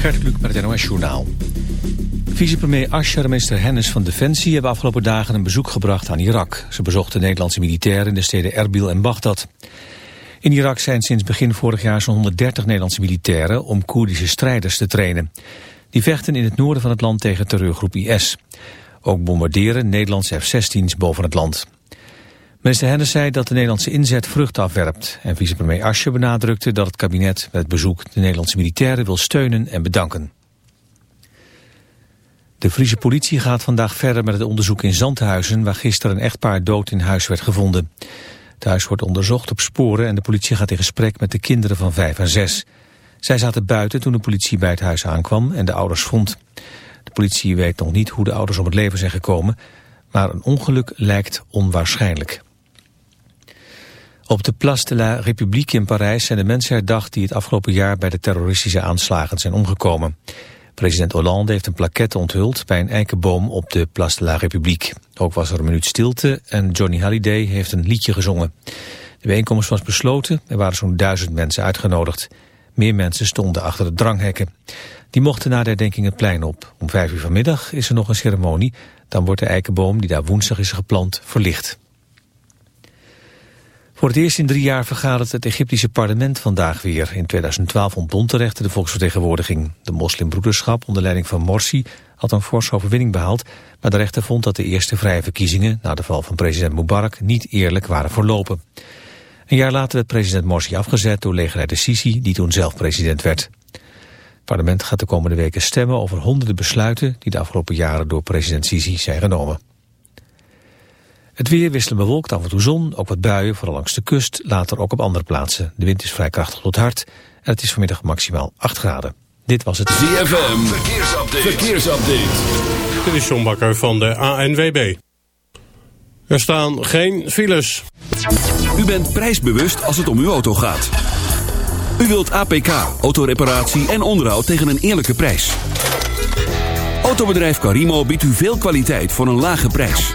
Gert Kluk met het NOS Journaal. Vicepremier Asscher en minister Hennis van Defensie hebben afgelopen dagen een bezoek gebracht aan Irak. Ze bezochten Nederlandse militairen in de steden Erbil en Bagdad. In Irak zijn sinds begin vorig jaar zo'n 130 Nederlandse militairen om Koerdische strijders te trainen. Die vechten in het noorden van het land tegen terreurgroep IS. Ook bombarderen Nederlandse F-16's boven het land. Minister Hennis zei dat de Nederlandse inzet vrucht afwerpt. En vicepremier Asje benadrukte dat het kabinet met bezoek de Nederlandse militairen wil steunen en bedanken. De Friese politie gaat vandaag verder met het onderzoek in Zandhuizen... waar gisteren een echtpaar dood in huis werd gevonden. Het huis wordt onderzocht op sporen en de politie gaat in gesprek met de kinderen van 5 en 6. Zij zaten buiten toen de politie bij het huis aankwam en de ouders vond. De politie weet nog niet hoe de ouders om het leven zijn gekomen... maar een ongeluk lijkt onwaarschijnlijk. Op de Place de la République in Parijs zijn de mensen herdacht die het afgelopen jaar bij de terroristische aanslagen zijn omgekomen. President Hollande heeft een plaquette onthuld bij een eikenboom op de Place de la République. Ook was er een minuut stilte en Johnny Hallyday heeft een liedje gezongen. De bijeenkomst was besloten, er waren zo'n duizend mensen uitgenodigd. Meer mensen stonden achter de dranghekken. Die mochten na de herdenking het plein op. Om vijf uur vanmiddag is er nog een ceremonie. Dan wordt de eikenboom die daar woensdag is geplant verlicht. Voor het eerst in drie jaar vergadert het Egyptische parlement vandaag weer. In 2012 ontbond de rechter de volksvertegenwoordiging. De moslimbroederschap onder leiding van Morsi had een forse overwinning behaald... maar de rechter vond dat de eerste vrije verkiezingen... na de val van president Mubarak niet eerlijk waren verlopen. Een jaar later werd president Morsi afgezet door legerleider Sisi... die toen zelf president werd. Het parlement gaat de komende weken stemmen over honderden besluiten... die de afgelopen jaren door president Sisi zijn genomen. Het weer wisselt bewolkt, af en toe zon, ook wat buien, vooral langs de kust, later ook op andere plaatsen. De wind is vrij krachtig tot hard en het is vanmiddag maximaal 8 graden. Dit was het ZFM, verkeersupdate. verkeersupdate. Dit is John Bakker van de ANWB. Er staan geen files. U bent prijsbewust als het om uw auto gaat. U wilt APK, autoreparatie en onderhoud tegen een eerlijke prijs. Autobedrijf Carimo biedt u veel kwaliteit voor een lage prijs.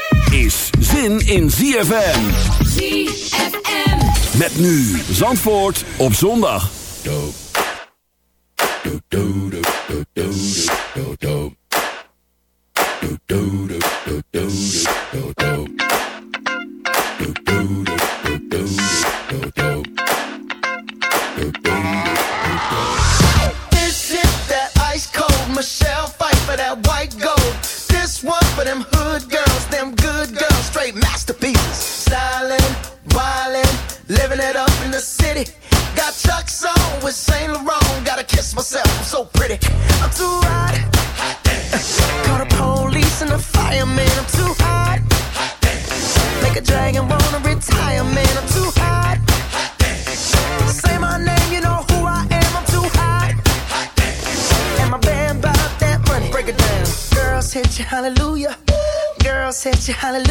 is zin in ZFM. ZFM. Met nu Zandvoort op zondag. This hallelujah.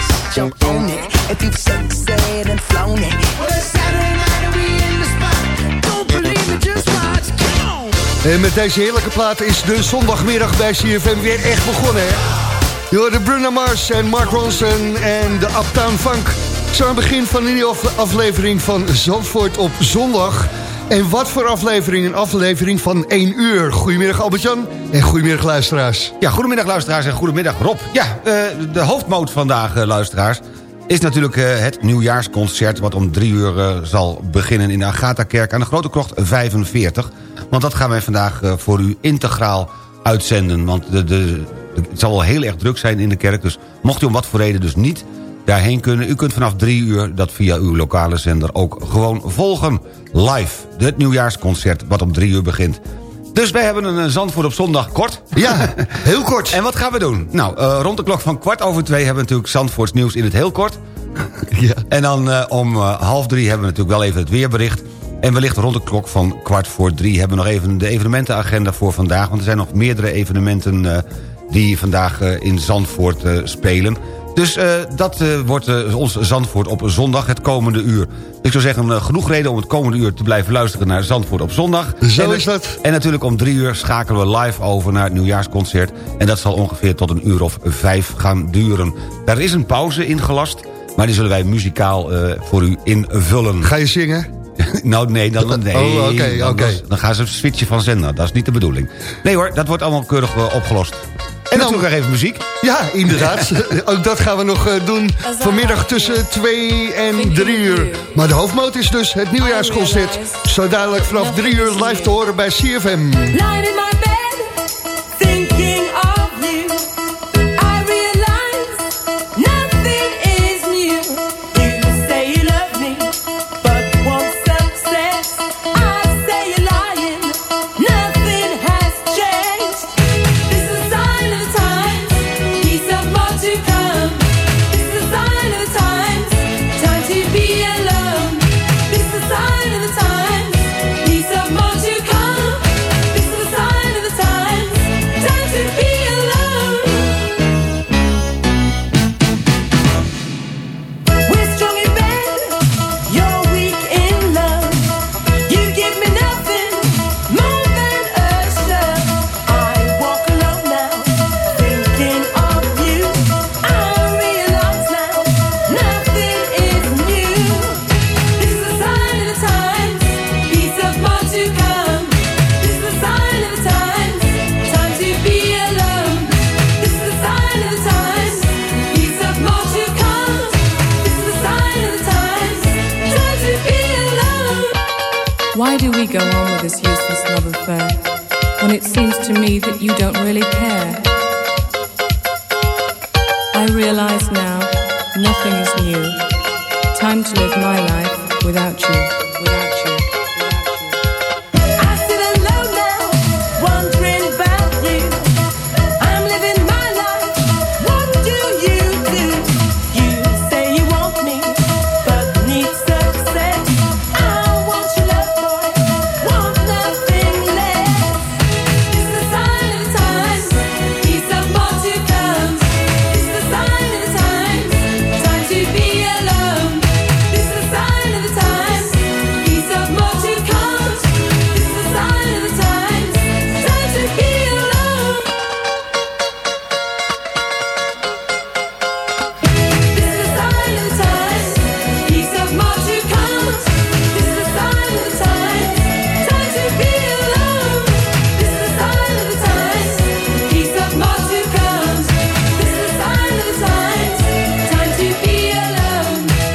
jump on it. If you said and flown it. Well, it's Saturday night we in the spot. Don't believe it, just watch. Come. En met deze heerlijke plaat is de zondagmiddag bij CFM weer echt begonnen. Hè? Je hoorde Bruno Mars en Mark Ronson en de Uptown Funk. Zo aan het begin van een nieuwe aflevering van Zandvoort op zondag. En wat voor aflevering? Een aflevering van 1 uur. Goedemiddag Albert-Jan en goedemiddag luisteraars. Ja, goedemiddag luisteraars en goedemiddag Rob. Ja, eh, de hoofdmoot vandaag, eh, luisteraars... is natuurlijk eh, het nieuwjaarsconcert... wat om drie uur zal beginnen in de Agatha-kerk... aan de Grote Krocht 45. Want dat gaan wij vandaag voor u integraal uitzenden. Want de, de, het zal wel heel erg druk zijn in de kerk. Dus mocht u om wat voor reden dus niet daarheen kunnen... u kunt vanaf drie uur dat via uw lokale zender ook gewoon volgen. Live, het nieuwjaarsconcert wat om drie uur begint. Dus wij hebben een Zandvoort op zondag kort. Ja, heel kort. En wat gaan we doen? Nou, eh, rond de klok van kwart over twee hebben we natuurlijk Zandvoorts nieuws in het heel kort. Ja. En dan eh, om eh, half drie hebben we natuurlijk wel even het weerbericht. En wellicht rond de klok van kwart voor drie hebben we nog even de evenementenagenda voor vandaag. Want er zijn nog meerdere evenementen die vandaag in Zandvoort spelen. Dus eh, dat eh, wordt eh, ons Zandvoort op zondag, het komende uur. Ik zou zeggen, genoeg reden om het komende uur te blijven luisteren naar Zandvoort op zondag. Zo en, is dat. En natuurlijk om drie uur schakelen we live over naar het nieuwjaarsconcert. En dat zal ongeveer tot een uur of vijf gaan duren. Daar is een pauze ingelast, maar die zullen wij muzikaal voor u invullen. Ga je zingen? nou, nee, dan, nee. Oh, oké, dan, oké. dan gaan ze switchen van zender. Dat is niet de bedoeling. Nee hoor, dat wordt allemaal keurig opgelost. En dan- nog even muziek. Ja, inderdaad. Ook dat gaan we nog eh, doen vanmiddag tussen 2 en 3 uur. Maar de hoofdmoot is dus het nieuwjaarsconcert. Zo dadelijk vanaf 3 uur live te horen bij CFM.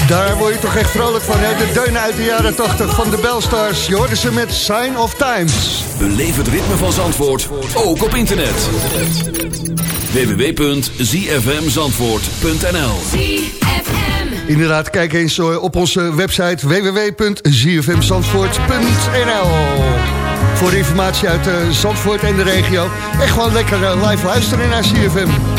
Daar word je toch echt vrolijk van, hè? De deunen uit de jaren 80 van de Belstars. Je hoorde ze met Sign of Times. Beleef het ritme van Zandvoort, ook op internet. www.zfmzandvoort.nl Inderdaad, kijk eens eh, op onze website www.zfmzandvoort.nl Voor informatie uit eh, Zandvoort en de regio. Echt gewoon lekker eh, live luisteren naar ZFM.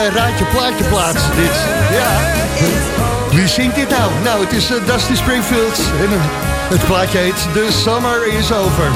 Eh, raadje plaatje plaats. Dit. Ja. Wie zingt dit nou? Nou, het is eh, Dusty Springfield. En het plaatje heet The Summer Is Over.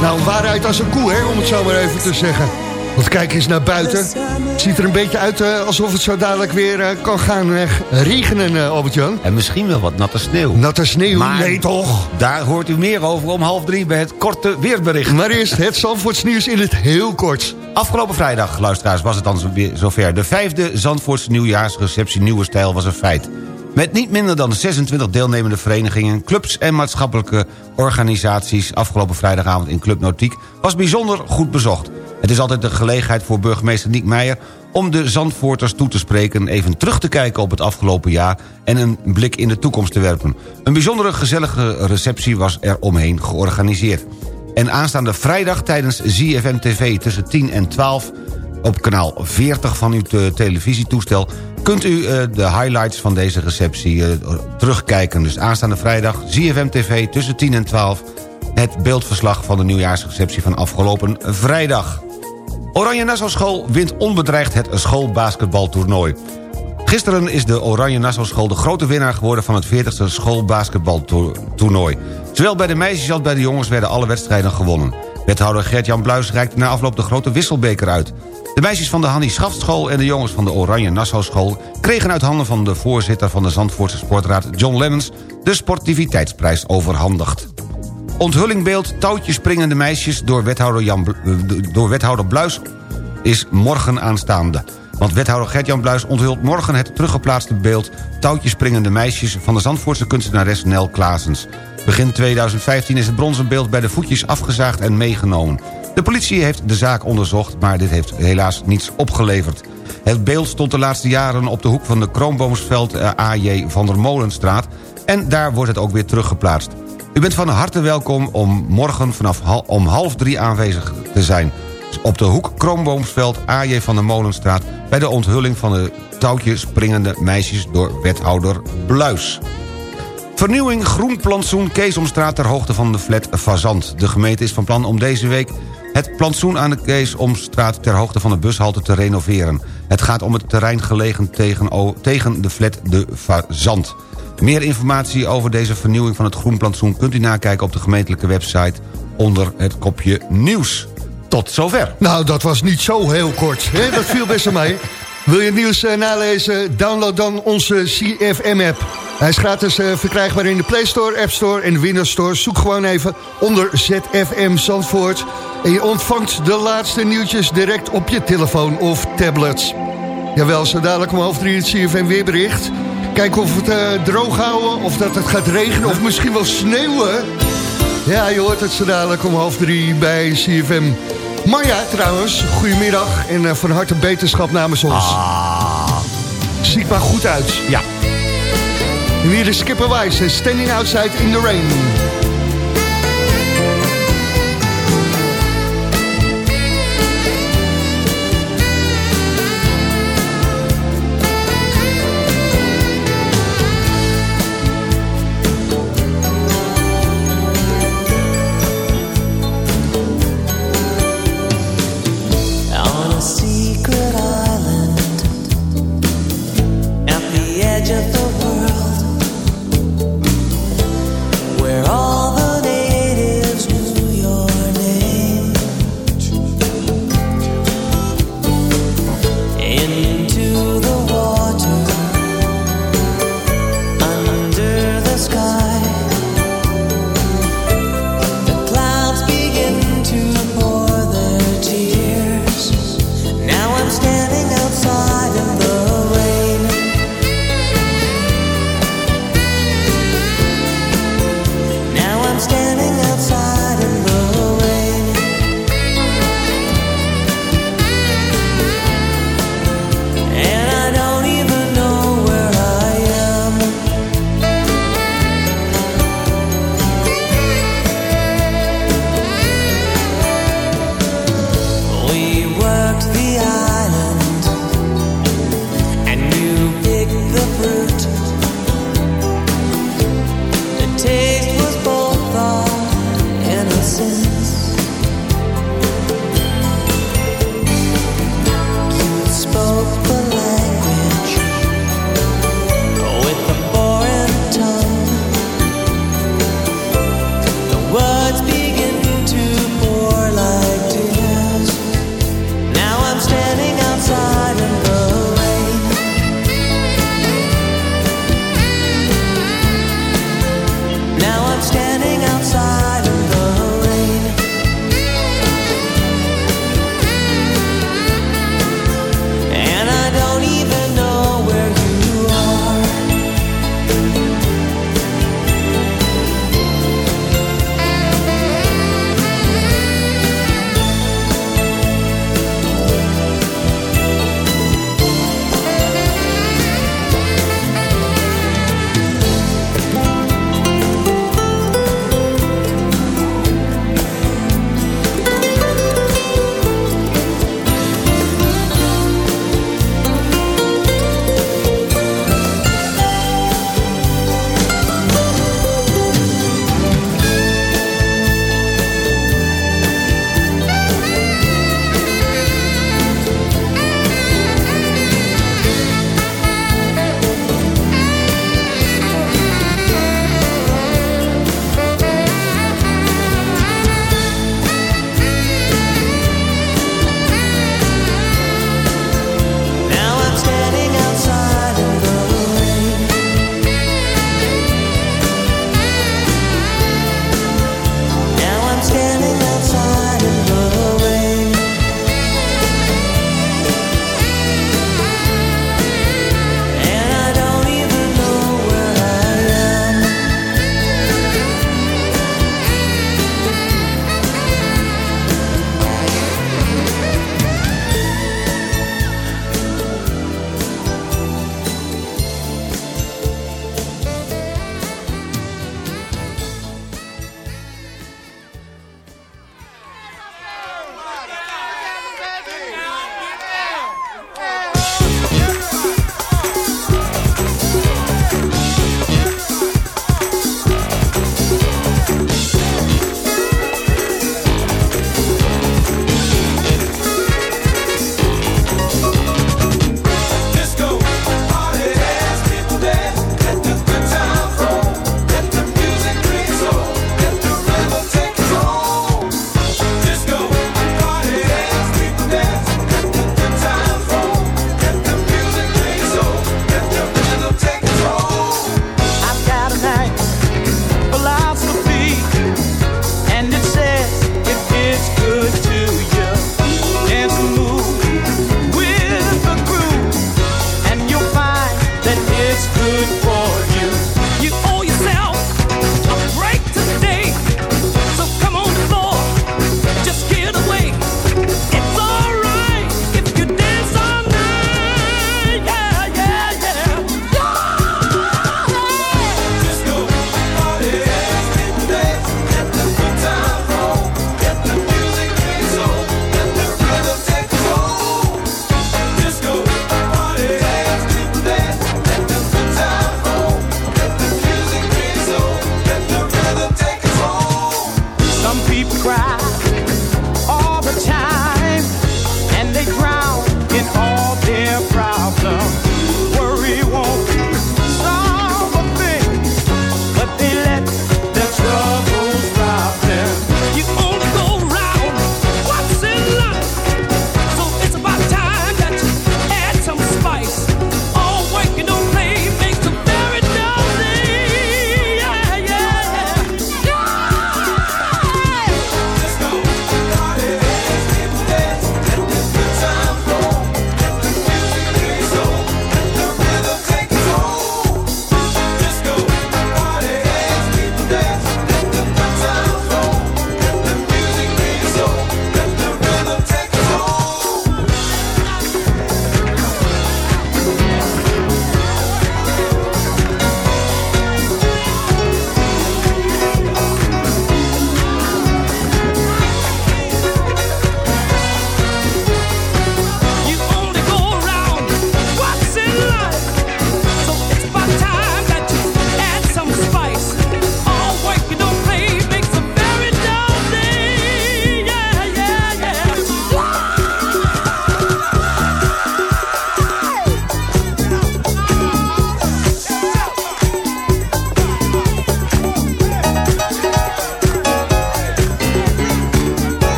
Nou, waaruit als een koe, hè, om het zo maar even te zeggen. Want kijk eens naar buiten. Het ziet er een beetje uit eh, alsof het zo dadelijk weer eh, kan gaan eh, regenen, Albert-Jan. En misschien wel wat natte sneeuw. Natte sneeuw, Maar nee toch? Daar hoort u meer over om half drie bij het korte weerbericht. Maar eerst het Zandvoorts nieuws in het heel kort. Afgelopen vrijdag, luisteraars, was het dan zover. De vijfde Zandvoortse nieuwjaarsreceptie Nieuwe Stijl was een feit. Met niet minder dan 26 deelnemende verenigingen, clubs en maatschappelijke organisaties... afgelopen vrijdagavond in Club Nautiek was bijzonder goed bezocht. Het is altijd de gelegenheid voor burgemeester Niek Meijer... om de Zandvoorters toe te spreken, even terug te kijken op het afgelopen jaar... en een blik in de toekomst te werpen. Een bijzondere gezellige receptie was er omheen georganiseerd. En aanstaande vrijdag tijdens ZFM TV tussen 10 en 12 op kanaal 40 van uw te- televisietoestel... kunt u eh, de highlights van deze receptie eh, terugkijken. Dus aanstaande vrijdag, ZFM TV tussen 10 en 12... het beeldverslag van de nieuwjaarsreceptie van afgelopen vrijdag. Oranje Nassau School wint onbedreigd het schoolbasketbaltoernooi. Gisteren is de Oranje Nassau School de grote winnaar geworden... van het 40ste schoolbasketbaltoernooi. Zowel bij de meisjes als bij de jongens werden alle wedstrijden gewonnen. Wethouder Gert-Jan Bluis reikte na afloop de grote wisselbeker uit. De meisjes van de Hannie Schaftschool en de jongens van de Oranje Nassau School... kregen uit handen van de voorzitter van de Zandvoortse Sportraad John Lemmens... de sportiviteitsprijs overhandigd. Onthullingbeeld touwtjes springende meisjes door wethouder, Jan, eh, door wethouder Bluis is morgen aanstaande. Want wethouder Gert-Jan Bluis onthult morgen het teruggeplaatste beeld... touwtjes springende meisjes van de Zandvoortse kunstenares Nel Klaasens. Begin 2015 is het bronzen beeld bij de voetjes afgezaagd en meegenomen. De politie heeft de zaak onderzocht, maar dit heeft helaas niets opgeleverd. Het beeld stond de laatste jaren op de hoek van de Kroonboomsveld eh, AJ van der Molenstraat... en daar wordt het ook weer teruggeplaatst. U bent van harte welkom om morgen vanaf om half drie aanwezig te zijn. Op de hoek Kroonboomsveld AJ van der Molenstraat... bij de onthulling van de touwtje springende meisjes door wethouder Bluis. Vernieuwing Groen Plantsoen Keesomstraat ter hoogte van de flat Fazant. De gemeente is van plan om deze week het plantsoen aan de Keesomstraat... ter hoogte van de bushalte te renoveren. Het gaat om het terrein gelegen tegen, tegen de flat De Fazant. Meer informatie over deze vernieuwing van het groenplantsoen... kunt u nakijken op de gemeentelijke website onder het kopje nieuws. Tot zover. Nou, dat was niet zo heel kort. Dat viel best wel mee. Wil je nieuws eh, nalezen? Download dan onze CFM-app. Hij is gratis eh, verkrijgbaar in de Play Store, App Store en Windows Store. Zoek gewoon even onder ZFM Zandvoort. En je ontvangt de laatste nieuwtjes direct op je telefoon of tablets. Jawel, zo dadelijk om half drie het CFM weerbericht. Kijken of we het eh, droog houden, of dat het gaat regenen, of misschien wel sneeuwen. Ja, je hoort het zo dadelijk om half drie bij CFM. Marja, trouwens, goedemiddag en eh, van harte beterschap namens ons. Ziet maar goed uit. Ja. En hier is Skipper Wise Standing Outside in the Rain.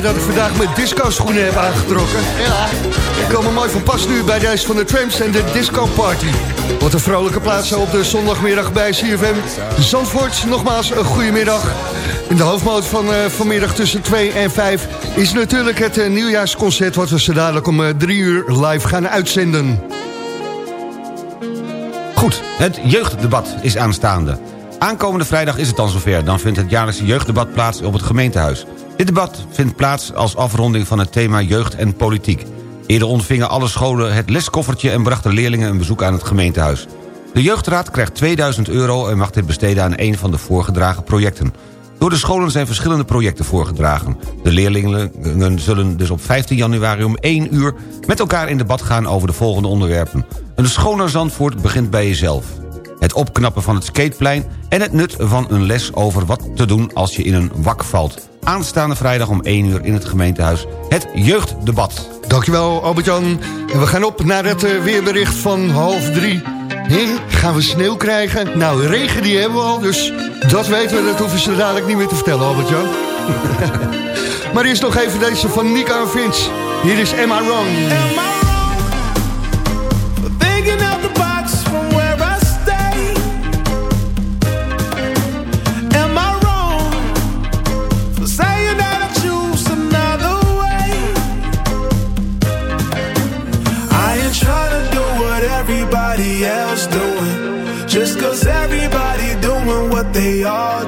Blij dat ik vandaag mijn disco-schoenen heb aangetrokken. Ja, die komen mooi van pas nu bij deze van de Tramps en de Disco Party. Wat een vrolijke plaats zo op de zondagmiddag bij CFM. Zandvoort, nogmaals een goede middag. In de hoofdmoot van eh, vanmiddag tussen 2 en 5 is natuurlijk het eh, nieuwjaarsconcert... wat we zo dadelijk om 3 uur live gaan uitzenden. Goed, het jeugddebat is aanstaande. Aankomende vrijdag is het dan zover. Dan vindt het jaarlijkse jeugddebat plaats op het gemeentehuis. Dit debat vindt plaats als afronding van het thema jeugd en politiek. Eerder ontvingen alle scholen het leskoffertje... en brachten leerlingen een bezoek aan het gemeentehuis. De jeugdraad krijgt 2000 euro en mag dit besteden aan een van de voorgedragen projecten. Door de scholen zijn verschillende projecten voorgedragen. De leerlingen zullen dus op 15 januari om 1 uur... met elkaar in debat gaan over de volgende onderwerpen. Een schoner Zandvoort begint bij jezelf. Het opknappen van het skateplein... en het nut van een les over wat te doen als je in een wak valt. Aanstaande vrijdag om 1 uur in het gemeentehuis. Het jeugddebat. Dankjewel Albert-Jan. En we gaan op naar het eh, weerbericht van half drie. Hé, gaan we sneeuw krijgen? Nou, regen die hebben we al, dus dat weten we. Dat hoeven ze dadelijk niet meer te vertellen, Albert-Jan. maar eerst nog even deze van Nico en Vince. Hier is Emma Wrong. Thinking they all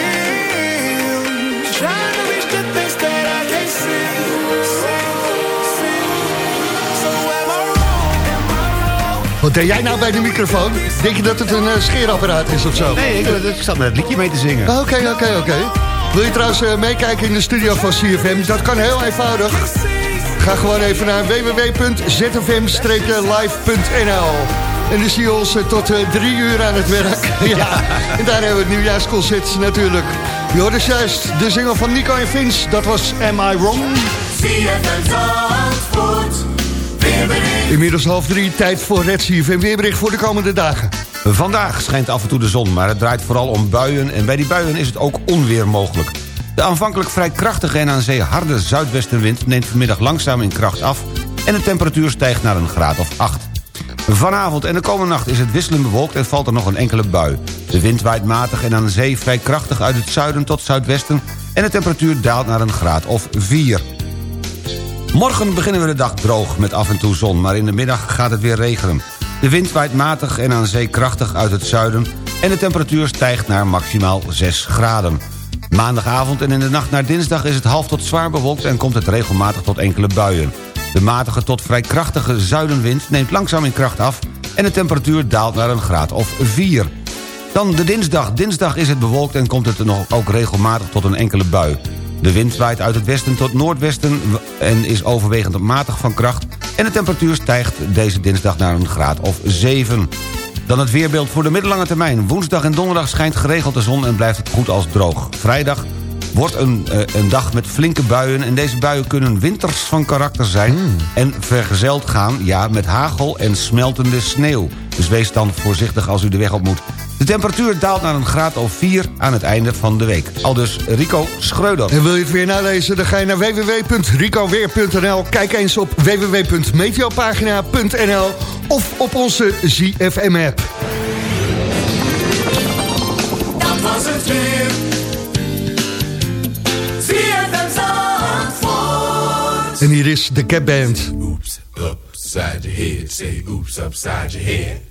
Wat deed jij nou bij de microfoon? Denk je dat het een eh, scheerapparaat is of zo? Nee, ik, ik zat met het liedje mee te zingen. Oké, oké, oké. Wil je trouwens eh, meekijken in de studio van CFM? Dat kan heel eenvoudig. Ga gewoon even naar www.zfm-live.nl En dan zie je ons eh, tot eh, drie uur aan het werk. ja. En daar hebben we het nieuwjaarsconcert natuurlijk. Je hoorde juist de zinger van Nico en Vince. Dat was Am I Wrong? ZFM Zandvoort. Inmiddels half drie, tijd voor Red CFM weerbericht voor de komende dagen. Vandaag schijnt af en toe de zon, maar het draait vooral om buien... en bij die buien is het ook onweer mogelijk. De aanvankelijk vrij krachtige en aan zee harde zuidwestenwind... neemt vanmiddag langzaam in kracht af... en de temperatuur stijgt naar een graad of 8. Vanavond en de komende nacht is het wisselend bewolkt en valt er nog een enkele bui. De wind waait matig en aan de zee vrij krachtig uit het zuiden tot zuidwesten... en de temperatuur daalt naar een graad of 4. Morgen beginnen we de dag droog met af en toe zon... maar in de middag gaat het weer regenen. De wind waait matig en aan zee krachtig uit het zuiden... en de temperatuur stijgt naar maximaal 6 graden. Maandagavond en in de nacht naar dinsdag is het half tot zwaar bewolkt... en komt het regelmatig tot enkele buien. De matige tot vrij krachtige zuidenwind neemt langzaam in kracht af... en de temperatuur daalt naar een graad of 4. Dan de dinsdag. Dinsdag is het bewolkt en komt het nog ook regelmatig tot een enkele bui. De wind waait uit het westen tot noordwesten en is overwegend matig van kracht... en de temperatuur stijgt deze dinsdag naar een graad of 7. Dan het weerbeeld voor de middellange termijn. Woensdag en donderdag schijnt geregeld de zon en blijft het goed als droog. Vrijdag wordt een, eh, een dag met flinke buien... en deze buien kunnen winters van karakter zijn... en vergezeld gaan ja, met hagel en smeltende sneeuw. Dus wees dan voorzichtig als u de weg op moet. De temperatuur daalt naar een graad of 4 aan het einde van de week. Al dus Rico Schreuder. En wil je het weer nalezen, dan ga je naar www.ricoweer.nl. Kijk eens op www.meteopagina.nl of op onze ZFM-app. Dat was het weer. En hier is de Cap Band. Oops, upside your head. Say oops, upside your head.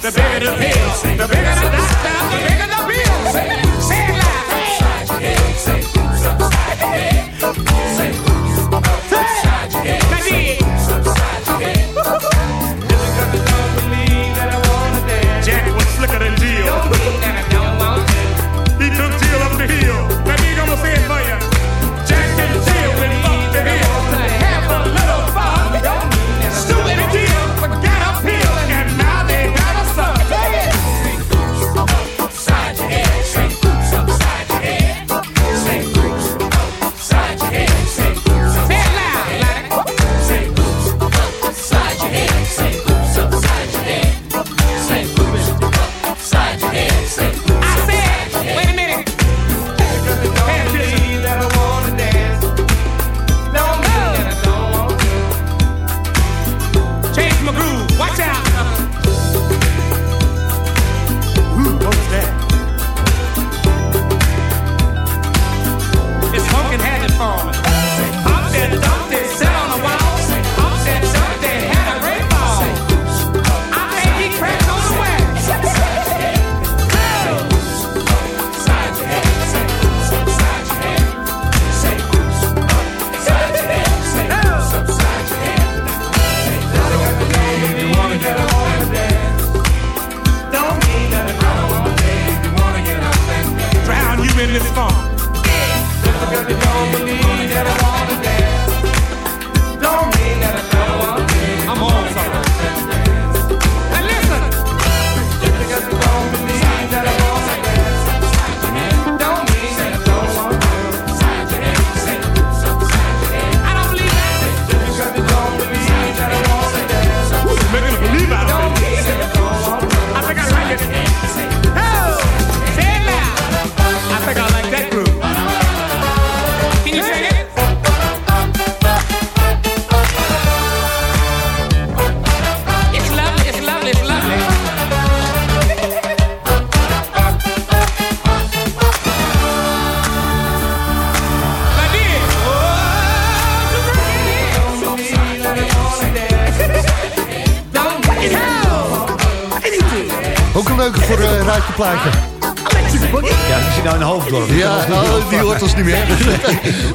the bigger the pill. The bigger the doctor, the bigger leuke voor uh, Raadje Plaatje. Ja, die zit nou in Hoofddorp. Ja, oh, die hoort ons niet meer.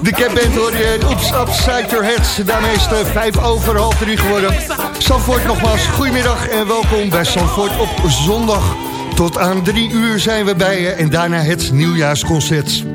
De Capband hoor je. Oeps, upside your heads. Daarmee is het eh, vijf over half drie geworden. Zandvoort nogmaals, goedemiddag en welkom bij Zandvoort op zondag. Tot aan drie uur zijn we bij je en daarna het nieuwjaarsconcert.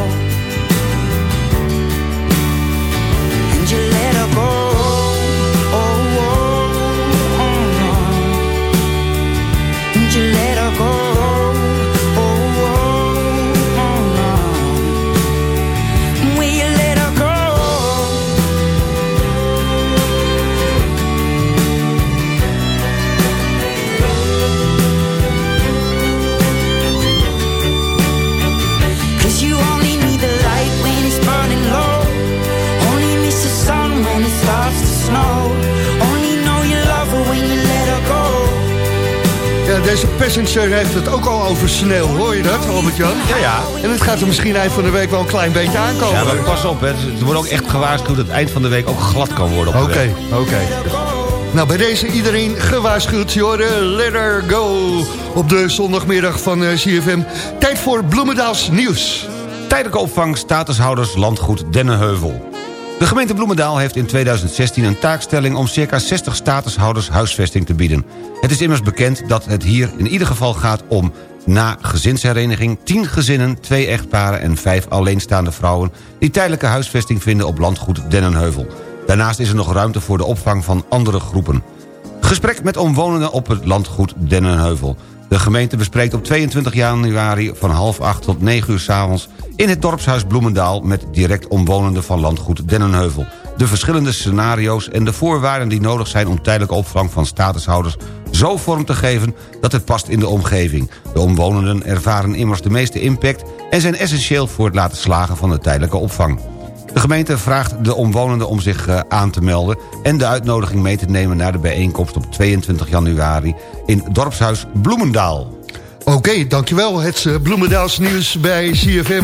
Passenger heeft het ook al over sneeuw. Hoor je dat, Albert-Jan? Ja, ja. En het gaat er misschien eind van de week wel een klein beetje aankomen. Ja, maar pas op, hè. er wordt ook echt gewaarschuwd dat het eind van de week ook glad kan worden. Oké, oké. Nou, bij deze iedereen gewaarschuwd. Jorden, let her go. Op de zondagmiddag van eh, CFM. Tijd voor Bloemendaals nieuws. Tijdelijke opvang statushouders landgoed Dennenheuvel. De gemeente Bloemendaal heeft in 2016 een taakstelling... om circa 60 statushouders huisvesting te bieden. Het is immers bekend dat het hier in ieder geval gaat om... na gezinshereniging 10 gezinnen, 2 echtparen en 5 alleenstaande vrouwen... die tijdelijke huisvesting vinden op landgoed Dennenheuvel. Daarnaast is er nog ruimte voor de opvang van andere groepen. Gesprek met omwonenden op het landgoed Dennenheuvel. De gemeente bespreekt op 22 januari van half acht tot 9 uur s'avonds... in het dorpshuis Bloemendaal met direct omwonenden van landgoed Dennenheuvel. De verschillende scenario's en de voorwaarden die nodig zijn... om tijdelijke opvang van statushouders zo vorm te geven dat het past in de omgeving. De omwonenden ervaren immers de meeste impact... en zijn essentieel voor het laten slagen van de tijdelijke opvang. De gemeente vraagt de omwonenden om zich eh, aan te melden... en de uitnodiging mee te nemen naar de bijeenkomst op 22 januari... in Dorpshuis Bloemendaal. Oké, dankjewel. Het eh, Bloemendaals nieuws bij CFM.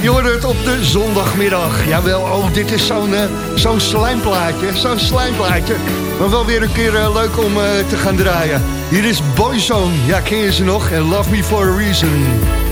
Je hoort het op de zondagmiddag. Jawel, oh, dit is zo'n eh, zo'n slijmplaatje. Zo'n slijmplaatje. Maar wel weer een keer leuk om te gaan draaien. Hier is Boyzone. Ja, ken je ze nog? En Love Me For A Reason.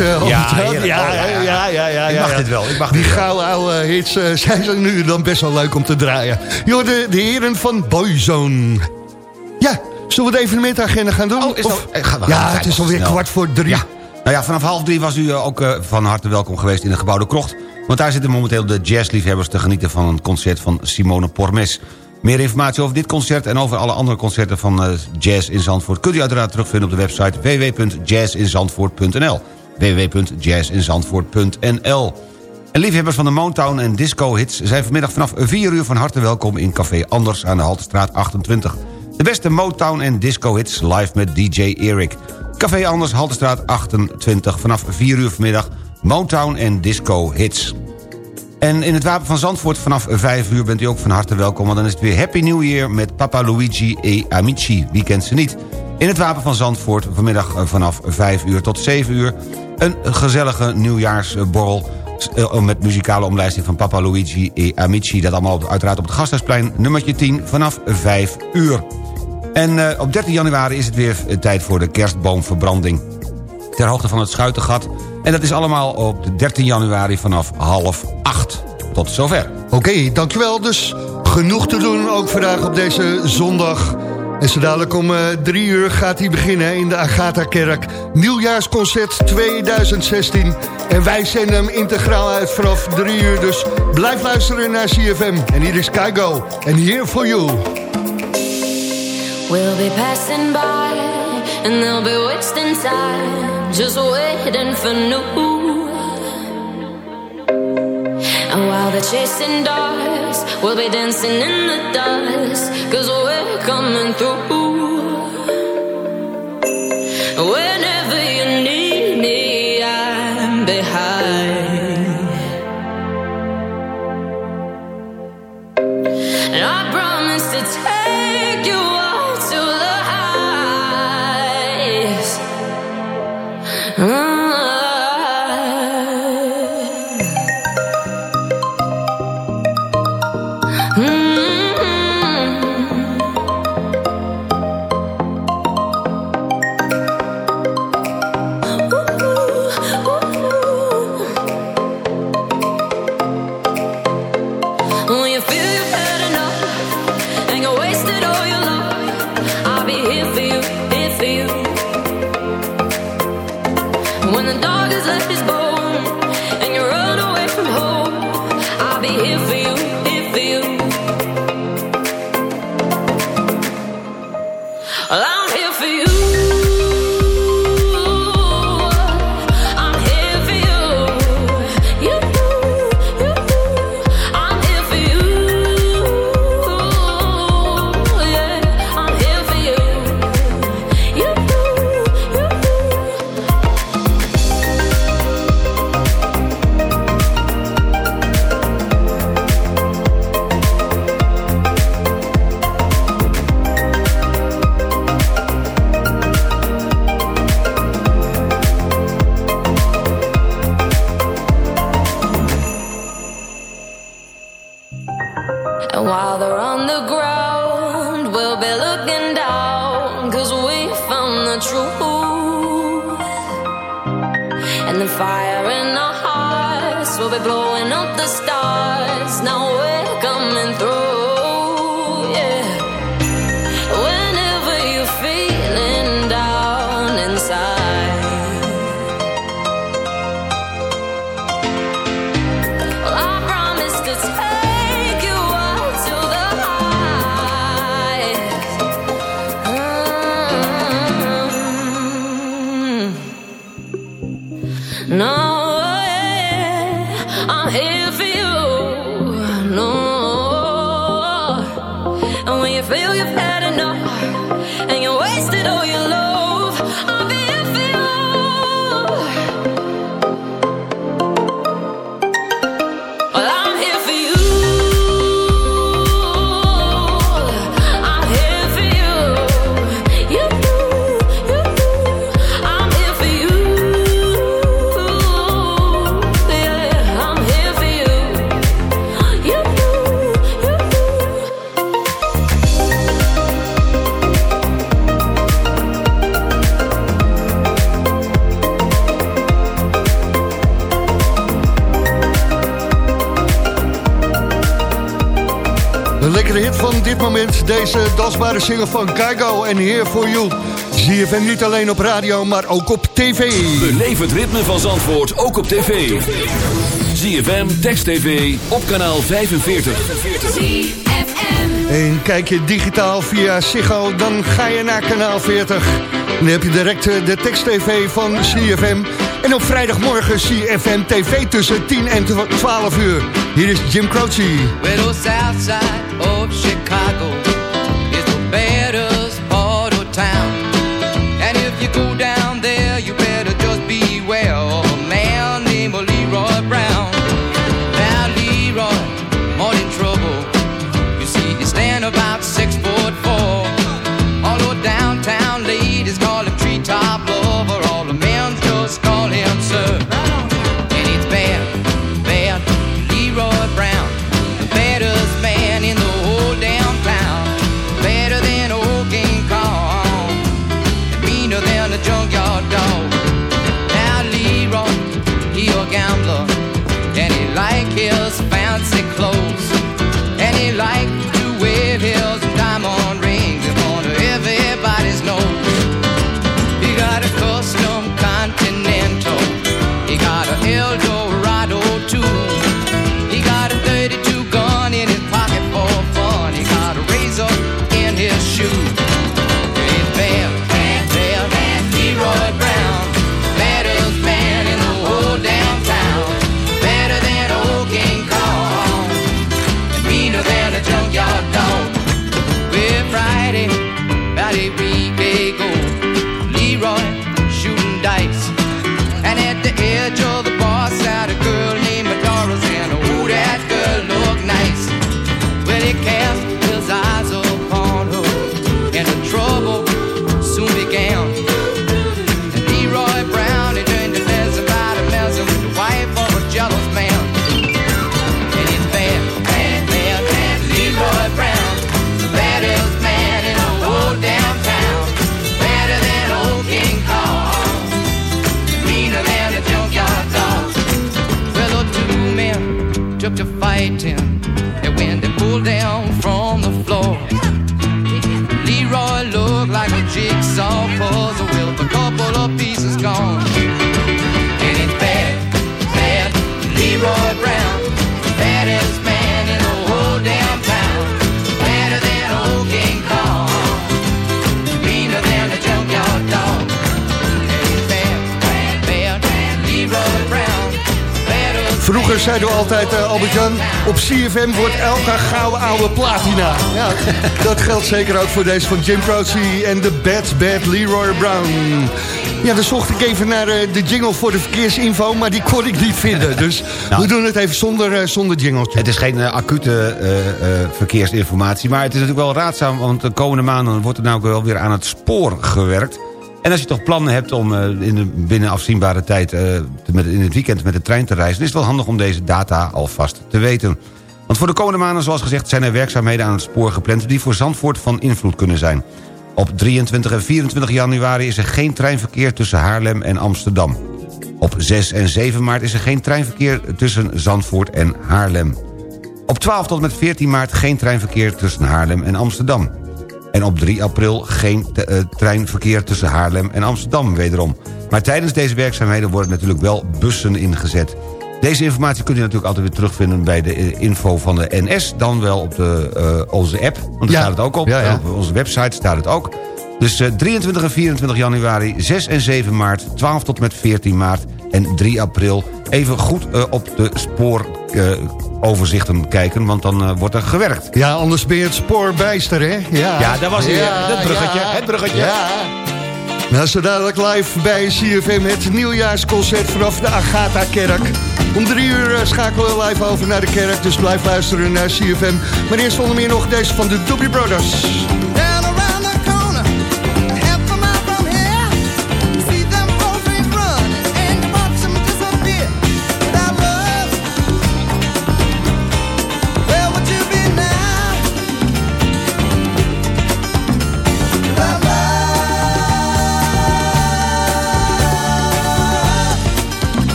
Eh, Albert Ja, Jan? heerlijk. ja, Oh, ja, ja, ja. ja, ja, Ik mag dit wel, ik mag Die gouden oude hits eh, zijn er nu dan best wel leuk om te draaien. Joh, de, de heren van Boyzone. Ja, zullen we de evenementagenda gaan doen? Oh, is Of- dat- eh, gaan we- ja, het is snel. alweer kwart voor drie. Ja. Nou ja, vanaf half drie was u ook van harte welkom geweest in de gebouwde krocht. Want daar zitten momenteel de jazzliefhebbers te genieten van een concert van Simone Pormes. Meer informatie over dit concert en over alle andere concerten van jazz in Zandvoort... kunt u uiteraard terugvinden op de website www.jazzinzandvoort.nl www.jazzinzandvoort.nl En liefhebbers van de Motown en disco hits... zijn vanmiddag vanaf 4 uur van harte welkom in Café Anders aan de Haltestraat 28. De beste Motown en disco hits live met DJ Erik. Café Anders, Haltestraat 28, vanaf 4 uur vanmiddag... Motown en disco hits. En in het Wapen van Zandvoort vanaf 5 uur bent u ook van harte welkom... want dan is het weer Happy New Year met Papa Luigi e Amici. Wie kent ze niet? In het Wapen van Zandvoort vanmiddag eh, vanaf 5 uur tot 7 uur... een gezellige nieuwjaarsborrel eh, met muzikale omlijsting van Papa Luigi e Amici. Dat allemaal uiteraard op het Gasthuisplein, nummertje 10, vanaf 5 uur. En eh, op 13 januari is het weer tijd voor de kerstboomverbranding. Ter hoogte van het Schuitengat. En dat is allemaal op de 13 januari vanaf half 8. Tot zover. Oké, dankjewel. Dus genoeg te doen ook vandaag op deze zondag. En zo dadelijk om eh, drie uur gaat hij beginnen in de Agatha-kerk. Nieuwjaarsconcert 2016. En wij zenden hem integraal uit vanaf drie uur. Dus blijf luisteren naar CFM. En hier is Kygo. En here for you. We'll be passing by. And they'll be wasting time. Just waiting for new. And while they're chasing dogs. We'll be dancing in the dust. coming through. be here dit moment deze dansbare single van Kygo en Here For You. ZFM niet alleen op radio, maar ook op tv. Beleef het ritme van Zandvoort, ook op tv. ZFM, Text TV, op kanaal 45. En kijk je digitaal via Ziggo, dan ga je naar kanaal 40. Dan heb je direct eh, de Text TV van ZFM. En op vrijdagmorgen ZFM TV tussen 10 en 12 uur. Hier is Jim Croce. Widows outside. Vroeger zeiden we altijd, eh, Albert-Jan, op CFM wordt elke gouden oude platina. Ja, dat geldt zeker ook voor deze van Jim Croce en de Bad Bad Leroy Brown. Ja, dan zocht ik even naar eh, de jingle voor de verkeersinfo, maar die kon ik niet vinden. Dus we doen het even zonder, eh, zonder jingletje. Het is geen acute verkeersinformatie, maar het is natuurlijk wel raadzaam... want de komende maanden wordt er nou wel weer aan het spoor gewerkt. En als je toch plannen hebt om eh, in de binnen afzienbare tijd... eh, met, in het weekend met de trein te reizen... is het wel handig om deze data alvast te weten. Want voor de komende maanden, zoals gezegd... zijn er werkzaamheden aan het spoor gepland... die voor Zandvoort van invloed kunnen zijn. Op 23 en 24 januari is er geen treinverkeer tussen Haarlem en Amsterdam. Op 6 en 7 maart is er geen treinverkeer tussen Zandvoort en Haarlem. Op 12 tot en met 14 maart geen treinverkeer tussen Haarlem en Amsterdam. En op 3 april geen eh, treinverkeer tussen Haarlem en Amsterdam wederom. Maar tijdens deze werkzaamheden worden natuurlijk wel bussen ingezet. Deze informatie kunt u natuurlijk altijd weer terugvinden bij de eh, info van de NS... dan wel op de, eh, onze app, want daar Ja. staat het ook op. Ja, ja. Op onze website staat het ook. Dus eh, 23 en 24 januari, 6 en 7 maart, 12 tot met 14 maart en 3 april... even goed op de spooroverzichten kijken, want dan eh, wordt er gewerkt. Ja, anders ben je het spoorbijster, hè? Ja, Ja, daar was hij weer. Dat bruggetje, ja. het bruggetje. Ja. Nou, zo dadelijk live bij CFM het nieuwjaarsconcert vanaf de Agatha-kerk. Om drie uur eh, schakelen we live over naar de kerk, dus blijf luisteren naar CFM. Maar eerst onder meer nog deze van de Doobie Brothers.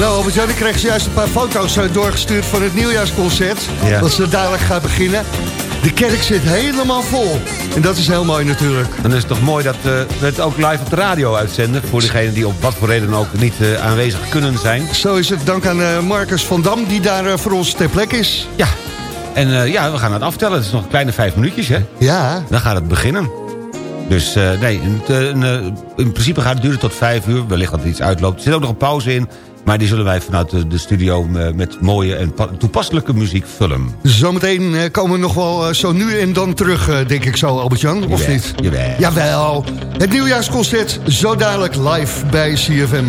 Nou, Albert-Jan, ik kreeg juist een paar foto's eh, doorgestuurd van het nieuwjaarsconcert. Ja. Dat ze dadelijk gaat beginnen. De kerk zit helemaal vol. En dat is heel mooi natuurlijk. Dan is het toch mooi dat eh, we het ook live op de radio uitzenden... voor diegenen die op wat voor reden ook niet eh, aanwezig kunnen zijn. Zo is het. Dank aan eh, Marcus van Dam, die daar voor ons ter plekke is. Ja, en ja, we gaan het aftellen. Het is nog een kleine vijf minuutjes, hè? Ja. Dan gaat het beginnen. Dus nee, in, in, in principe gaat het duren tot vijf uur. Wellicht dat er iets uitloopt. Er zit ook nog een pauze in. Maar die zullen wij vanuit de, de studio eh, met mooie en pa- toepasselijke muziek vullen. Zometeen eh, komen we nog wel eh, zo nu en dan terug, denk ik zo, Albert-Jan. Of Jawel, niet? jawel. Jawel. Het nieuwjaarsconcert, zo dadelijk live bij CFM.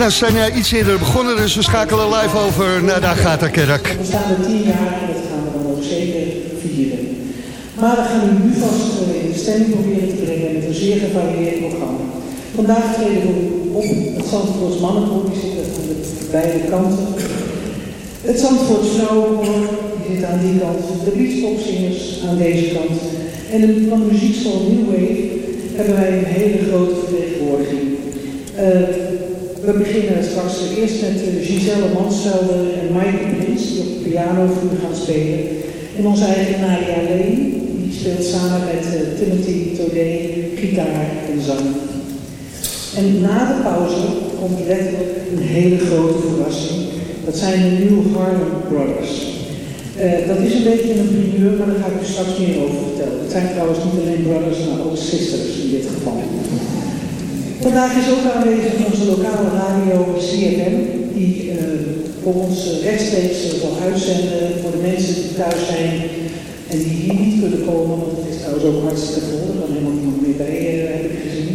Nou, zijn eh, iets eerder begonnen, dus we schakelen live over naar de Agatha-kerk. We staan er tien jaar en dat gaan we dan ook zeker vieren. Maar we gaan nu vast eh, in de stemming proberen te brengen met een zeer gevarieerd programma. Vandaag treden we op het Zandvoorts mannenkoor, die zit aan de beide kanten. Het Zandvoorts vrouwenkoor, die zit aan die kant. De beachpopzingers aan deze kant. En van de muziekschool New Wave hebben wij een hele grote vertegenwoordiging. Eh, we beginnen straks eerst met eh, Giselle Mansvelder en Mike Prins, die op de piano voor u gaan spelen. En onze eigen Nadia Leen, die speelt samen met eh, Timothy Todé gitaar en zang. En na de pauze komt letterlijk een hele grote verrassing. Dat zijn de New Harlem Brothers. Eh, dat is een beetje een primeur, maar daar ga ik u straks meer over vertellen. Het zijn trouwens niet alleen brothers, maar ook sisters in dit geval. Vandaag is ook aanwezig onze lokale radio CFM, die eh, voor ons eh, rechtstreeks eh, zal uitzenden voor de mensen die thuis zijn en die hier niet kunnen komen, want het is trouwens ook hartstikke vol, er kan helemaal niemand meer bij, eh, heb ik gezien.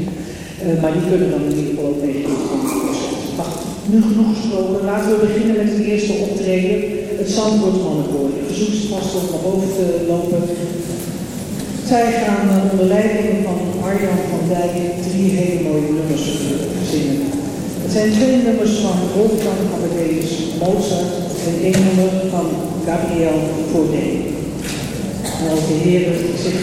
Eh, maar die kunnen dan in ieder geval ook meegeven. Nu genoeg gesproken, laten we beginnen met het eerste optreden, het Zandvoort Mannenkoor. Verzoek ze vast om naar boven te lopen. Zij gaan eh, onder leiding van Arjan van Dijk drie hele mooie nummers eh, zingen. Het zijn twee nummers van Wolfgang Amadeus Mozart en één nummer van Gabriel Fauré. En als heren zich